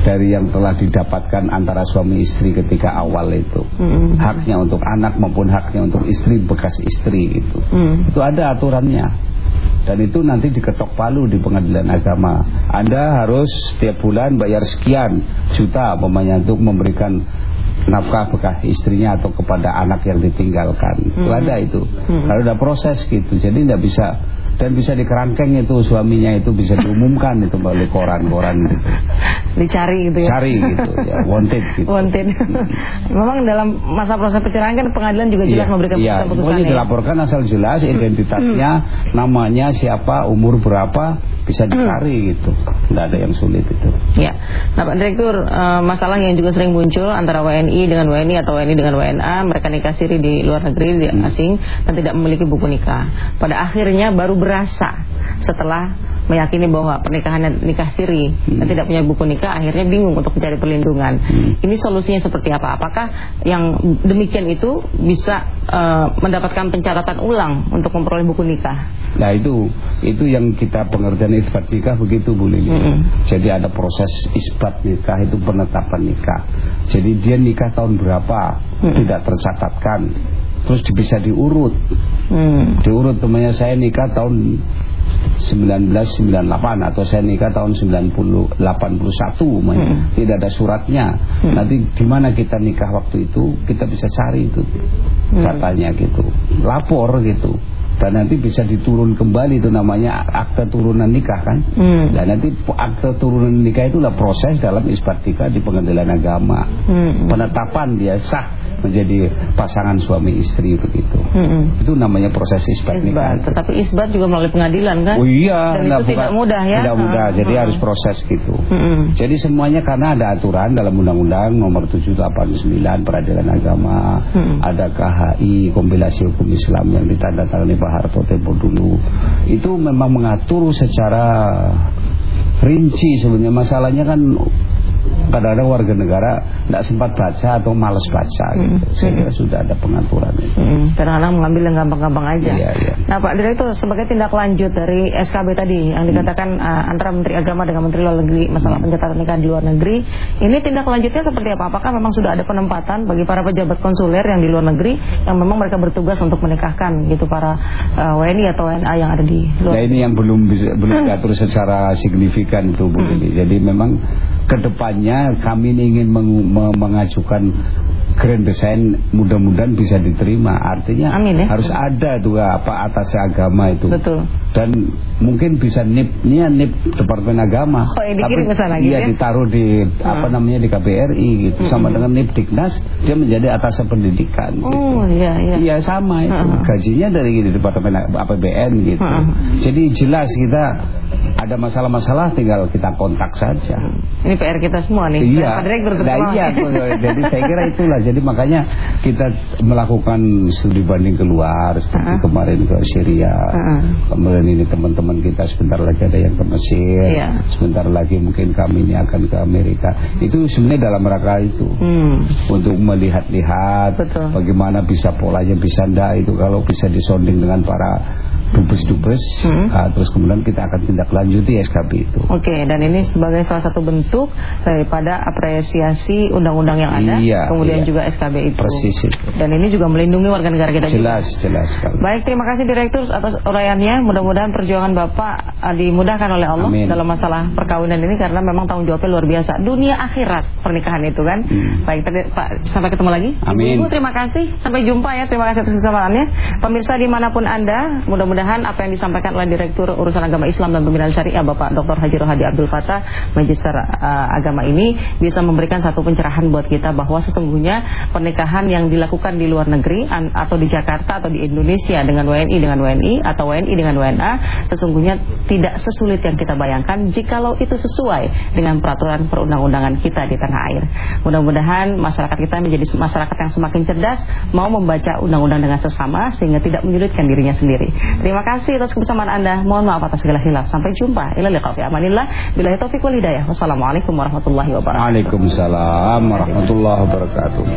dari yang telah didapatkan antara suami istri ketika awal itu. Hmm. Haknya untuk anak maupun haknya untuk istri bekas istri itu. Hmm. Itu ada aturannya. Dan itu nanti diketok palu di pengadilan agama. Anda harus setiap bulan bayar sekian juta umpamanya untuk memberikan nafkah bekas istrinya atau kepada anak yang ditinggalkan. Itu Hmm. ada itu. Hmm. Kalau ada proses gitu. Jadi tidak bisa dan bisa dikerangkeng itu suaminya itu bisa diumumkan itu melalui koran-koran gitu. Dicari gitu ya. Cari gitu ya, wanted gitu. Wanted. Memang dalam masa proses perceraian kan pengadilan juga jelas Iya, memberikan iya, putusan pokoknya ya. dilaporkan asal jelas identitasnya, Hmm. namanya siapa, umur berapa, bisa Hmm. dicari gitu. Tidak ada yang sulit itu. Ya, nah Pak Direktur, eh, masalah yang juga sering muncul antara WNI dengan WNI atau WNI dengan WNA, mereka nikah siri di luar negeri, di Hmm. asing, dan tidak memiliki buku nikah. Pada akhirnya baru berasa setelah meyakini bahwa pernikahannya nikah siri dan Hmm. tidak punya buku nikah, akhirnya bingung untuk mencari perlindungan. Hmm. Ini solusinya seperti apa? Apakah yang demikian itu bisa eh, mendapatkan pencatatan ulang untuk memperoleh buku nikah? Nah itu itu yang kita pengertian isbat nikah begitu Bu Lili. Mm-mm. Jadi ada proses isbat nikah itu penetapan nikah. Jadi dia nikah tahun berapa Mm-mm. tidak tercatatkan. Terus bisa diurut. Hmm. Diurut temannya saya nikah tahun 1998 atau saya nikah tahun 90 81 umpamanya. Hmm. tidak ada suratnya Hmm. nanti di mana kita nikah waktu itu kita bisa cari itu Hmm. katanya gitu lapor gitu dan nanti bisa diturun kembali itu namanya akte turunan nikah kan Hmm. dan nanti akte turunan nikah itulah proses dalam isbat nikah di pengadilan agama Hmm. penetapan dia sah menjadi pasangan suami istri begitu. Mm-mm. Itu namanya proses isbat nikah. Tetapi isbat juga melalui pengadilan kan? Oh iya, Dan nah, itu tidak bukan- mudah ya? Tidak mudah, Ah, jadi ah. harus proses gitu. Mm-mm. Jadi semuanya karena ada aturan dalam Undang-Undang Nomor 789 Peradilan Agama, Hmm. ada KHI Kompilasi Hukum Islam yang ditandatangani Pak Harto tempo dulu. Itu memang mengatur secara rinci sebenarnya masalahnya kan kadang-kadang warga negara tidak sempat baca atau malas baca gitu. Hmm. Saya kira sudah ada pengaturan itu. Mm, Kadang-kadang mengambil yang gampang-gampang aja. Iya, iya. Nah Pak Direktur sebagai tindak lanjut dari SKB tadi yang dikatakan uh, antara Menteri Agama dengan Menteri Luar Negeri masalah Hmm. pencatatan nikah di luar negeri, ini tindak lanjutnya seperti apa? Apakah memang sudah ada penempatan bagi para pejabat konsuler yang di luar negeri yang memang mereka bertugas untuk menikahkan gitu para uh, WNI atau WNA yang ada di luar? Nah ini yang belum bisa, belum diatur secara signifikan itu Bu Hmm. Jadi memang ke depannya kami ingin meng- me- mengajukan grand design mudah-mudahan bisa diterima. Artinya Amin ya. harus ada tuh apa atas agama itu. Betul. Dan mungkin bisa nip ini ya nip Departemen Agama. Oh, dikirim ke sana gitu iya ya? ditaruh di apa Hmm. namanya di KBRI gitu sama dengan nip Diknas dia menjadi atas pendidikan gitu. Oh iya iya. Iya sama itu Heeh. gajinya dari gitu, departemen APBN gitu. Heeh. Jadi jelas kita ada masalah-masalah tinggal kita kontak saja. Ini PR kita semua nih. Iya. Pak Direktur Nah, iya, jadi saya kira itulah. Jadi makanya kita melakukan studi banding keluar seperti Heeh. kemarin ke Syria. Heeh. Kemudian ini teman-teman kita sebentar lagi ada yang ke Mesir. Iya. Sebentar lagi mungkin kami ini akan ke Amerika. Itu sebenarnya dalam rangka itu Hmm. untuk melihat-lihat bagaimana bisa polanya bisa ndak itu kalau bisa disonding dengan para dubes-dubes Hmm. ah, terus kemudian kita akan tindak lanjuti SKB itu Oke, dan ini sebagai salah satu bentuk daripada apresiasi undang-undang yang ada, Iya, kemudian iya. juga SKB itu. persis itu Dan ini juga melindungi warga negara kita jelas juga. jelas sekali Baik, terima kasih Direktur atas uraiannya. Mudah-mudahan perjuangan Bapak uh, dimudahkan oleh Allah Amin. dalam masalah perkawinan ini karena memang tanggung jawabnya luar biasa. Dunia akhirat pernikahan itu kan. Hmm. Baik, Pak, sampai ketemu lagi. Amin. Ibu, terima kasih. Sampai jumpa ya. Terima kasih atas kesempataannya. Pemirsa di mana pun Anda, mudah-mudahan apa yang disampaikan oleh Direktur Urusan Agama Islam dan Pembinaan Syariah Bapak Dr. Haji Rohadi Abdul Fattah, Magister uh, Agama ini bisa memberikan satu pencerahan buat kita bahwa sesungguhnya pernikahan yang dilakukan di luar negeri an- atau di Jakarta atau di Indonesia dengan WNI dengan WNI atau WNI dengan WNA sesungguhnya tidak sesulit yang kita bayangkan jikalau itu sesuai dengan peraturan perundang-undangan kita di tanah air. Mudah-mudahan masyarakat kita menjadi masyarakat yang semakin cerdas mau membaca undang-undang dengan sesama sehingga tidak menyulitkan dirinya sendiri. Terima kasih atas kebersamaan Anda. Mohon maaf atas segala hilaf. Sampai jumpa. Ila liqa fi amanillah. Billahi taufiq wal hidayah. Wassalamualaikum warahmatullahi wabarakatuh. Waalaikumsalam warahmatullahi wabarakatuh